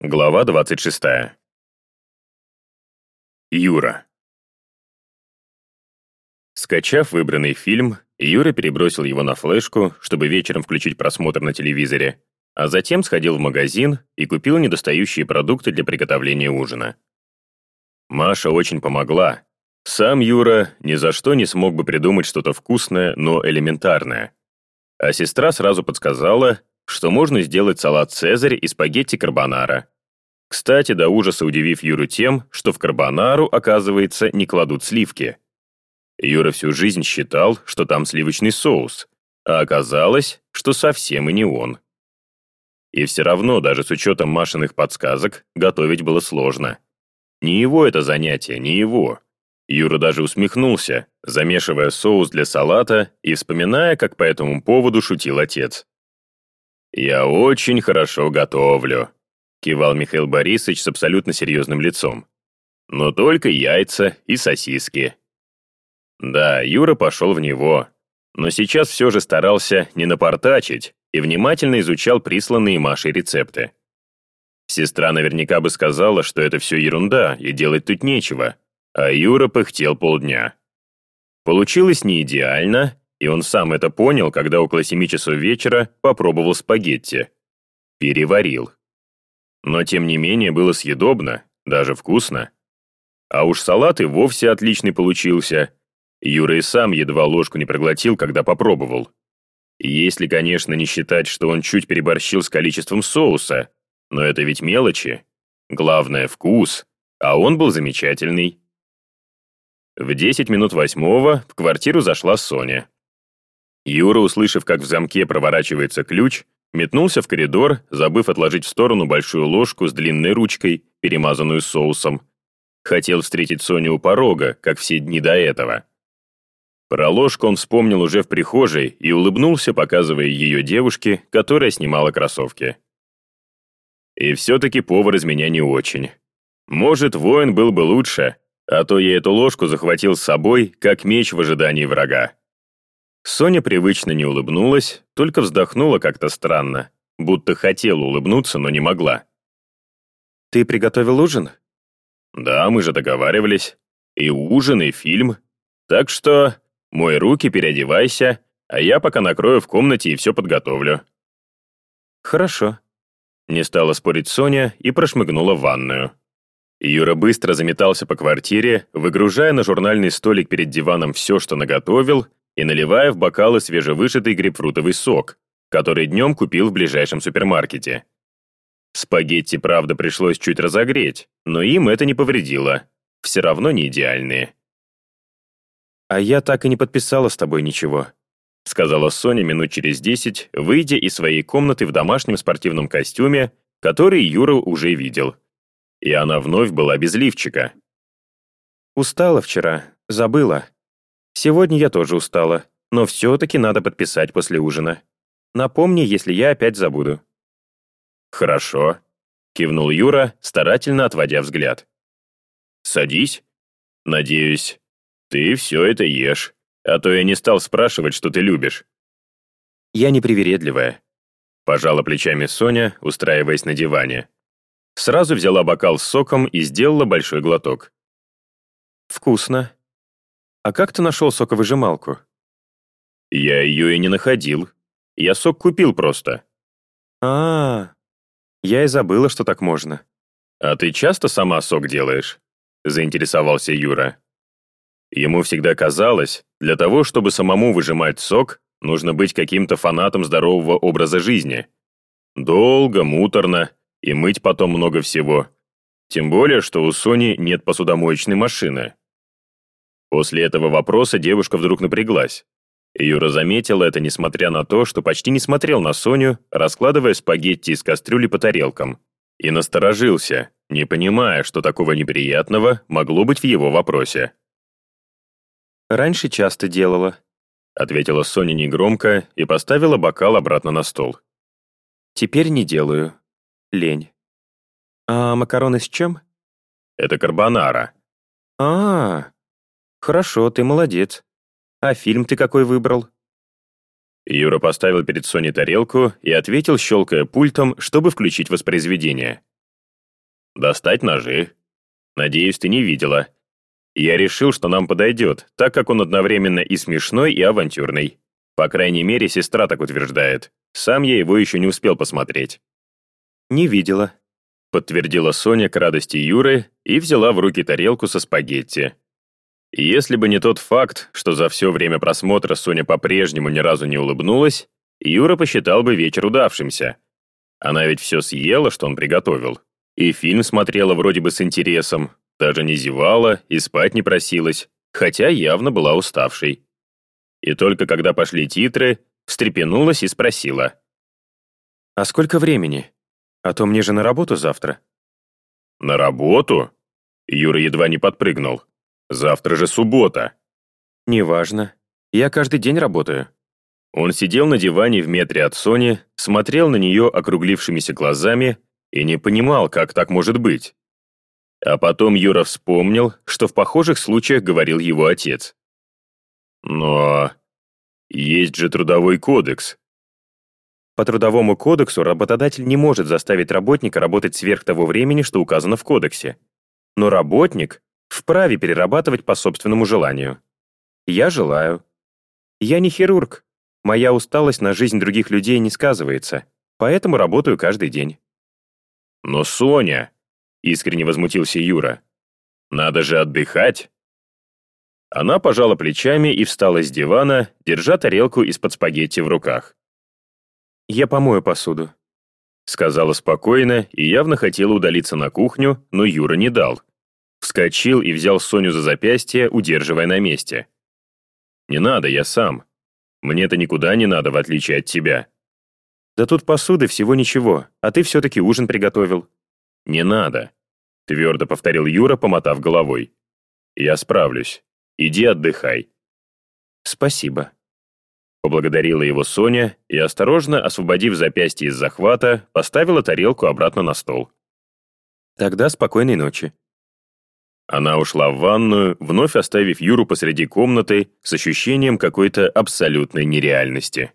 Глава 26. Юра. Скачав выбранный фильм, Юра перебросил его на флешку, чтобы вечером включить просмотр на телевизоре, а затем сходил в магазин и купил недостающие продукты для приготовления ужина. Маша очень помогла. Сам Юра ни за что не смог бы придумать что-то вкусное, но элементарное. А сестра сразу подсказала, что можно сделать салат «Цезарь» и спагетти карбонара. Кстати, до ужаса удивив Юру тем, что в карбонару, оказывается, не кладут сливки. Юра всю жизнь считал, что там сливочный соус, а оказалось, что совсем и не он. И все равно, даже с учетом Машиных подсказок, готовить было сложно. Не его это занятие, не его. Юра даже усмехнулся, замешивая соус для салата и вспоминая, как по этому поводу шутил отец. «Я очень хорошо готовлю», — кивал Михаил Борисович с абсолютно серьезным лицом. «Но только яйца и сосиски». Да, Юра пошел в него, но сейчас все же старался не напортачить и внимательно изучал присланные Машей рецепты. Сестра наверняка бы сказала, что это все ерунда и делать тут нечего, а Юра пыхтел полдня. Получилось не идеально, и он сам это понял, когда около семи часов вечера попробовал спагетти. Переварил. Но тем не менее было съедобно, даже вкусно. А уж салат и вовсе отличный получился. Юра и сам едва ложку не проглотил, когда попробовал. Если, конечно, не считать, что он чуть переборщил с количеством соуса, но это ведь мелочи. Главное — вкус, а он был замечательный. В 10 минут восьмого в квартиру зашла Соня. Юра, услышав, как в замке проворачивается ключ, метнулся в коридор, забыв отложить в сторону большую ложку с длинной ручкой, перемазанную соусом. Хотел встретить Соню у порога, как все дни до этого. Про ложку он вспомнил уже в прихожей и улыбнулся, показывая ее девушке, которая снимала кроссовки. И все-таки повар из меня не очень. Может, воин был бы лучше, а то я эту ложку захватил с собой, как меч в ожидании врага. Соня привычно не улыбнулась, только вздохнула как-то странно, будто хотела улыбнуться, но не могла. «Ты приготовил ужин?» «Да, мы же договаривались. И ужин, и фильм. Так что мой руки, переодевайся, а я пока накрою в комнате и все подготовлю». «Хорошо», — не стала спорить Соня и прошмыгнула в ванную. Юра быстро заметался по квартире, выгружая на журнальный столик перед диваном все, что наготовил, и наливая в бокалы свежевышитый грейпфрутовый сок, который днем купил в ближайшем супермаркете. Спагетти, правда, пришлось чуть разогреть, но им это не повредило. Все равно не идеальные. «А я так и не подписала с тобой ничего», сказала Соня минут через десять, выйдя из своей комнаты в домашнем спортивном костюме, который Юра уже видел. И она вновь была без лифчика. «Устала вчера, забыла», Сегодня я тоже устала, но все-таки надо подписать после ужина. Напомни, если я опять забуду». «Хорошо», — кивнул Юра, старательно отводя взгляд. «Садись. Надеюсь, ты все это ешь, а то я не стал спрашивать, что ты любишь». «Я непривередливая», — пожала плечами Соня, устраиваясь на диване. Сразу взяла бокал с соком и сделала большой глоток. «Вкусно», «А как ты нашел соковыжималку?» «Я ее и не находил. Я сок купил просто». А, -а, а Я и забыла, что так можно». «А ты часто сама сок делаешь?» — заинтересовался Юра. Ему всегда казалось, для того, чтобы самому выжимать сок, нужно быть каким-то фанатом здорового образа жизни. Долго, муторно, и мыть потом много всего. Тем более, что у Сони нет посудомоечной машины. После этого вопроса девушка вдруг напряглась. Юра заметил это, несмотря на то, что почти не смотрел на Соню, раскладывая спагетти из кастрюли по тарелкам. И насторожился, не понимая, что такого неприятного могло быть в его вопросе. «Раньше часто делала», — ответила Соня негромко и поставила бокал обратно на стол. «Теперь не делаю. Лень. А макароны с чем?» «Это карбонара». «А, «Хорошо, ты молодец. А фильм ты какой выбрал?» Юра поставил перед Соней тарелку и ответил, щелкая пультом, чтобы включить воспроизведение. Достать ножи. Надеюсь, ты не видела. Я решил, что нам подойдет, так как он одновременно и смешной, и авантюрный. По крайней мере, сестра так утверждает. Сам я его еще не успел посмотреть. «Не видела», — подтвердила Соня к радости Юры и взяла в руки тарелку со спагетти. Если бы не тот факт, что за все время просмотра Соня по-прежнему ни разу не улыбнулась, Юра посчитал бы вечер удавшимся. Она ведь все съела, что он приготовил. И фильм смотрела вроде бы с интересом, даже не зевала и спать не просилась, хотя явно была уставшей. И только когда пошли титры, встрепенулась и спросила. «А сколько времени? А то мне же на работу завтра». «На работу?» Юра едва не подпрыгнул. «Завтра же суббота». «Неважно. Я каждый день работаю». Он сидел на диване в метре от Сони, смотрел на нее округлившимися глазами и не понимал, как так может быть. А потом Юра вспомнил, что в похожих случаях говорил его отец. Но есть же трудовой кодекс. По трудовому кодексу работодатель не может заставить работника работать сверх того времени, что указано в кодексе. Но работник вправе перерабатывать по собственному желанию. Я желаю. Я не хирург, Моя усталость на жизнь других людей не сказывается, поэтому работаю каждый день». «Но Соня!» — искренне возмутился Юра. «Надо же отдыхать!» Она пожала плечами и встала с дивана, держа тарелку из-под спагетти в руках. «Я помою посуду», — сказала спокойно и явно хотела удалиться на кухню, но Юра не дал. Вскочил и взял Соню за запястье, удерживая на месте. «Не надо, я сам. Мне-то никуда не надо, в отличие от тебя». «Да тут посуды всего ничего, а ты все-таки ужин приготовил». «Не надо», — твердо повторил Юра, помотав головой. «Я справлюсь. Иди отдыхай». «Спасибо», — поблагодарила его Соня и, осторожно освободив запястье из захвата, поставила тарелку обратно на стол. «Тогда спокойной ночи». Она ушла в ванную, вновь оставив Юру посреди комнаты с ощущением какой-то абсолютной нереальности.